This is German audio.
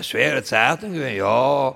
schwere Zeiten gewesen. Ja,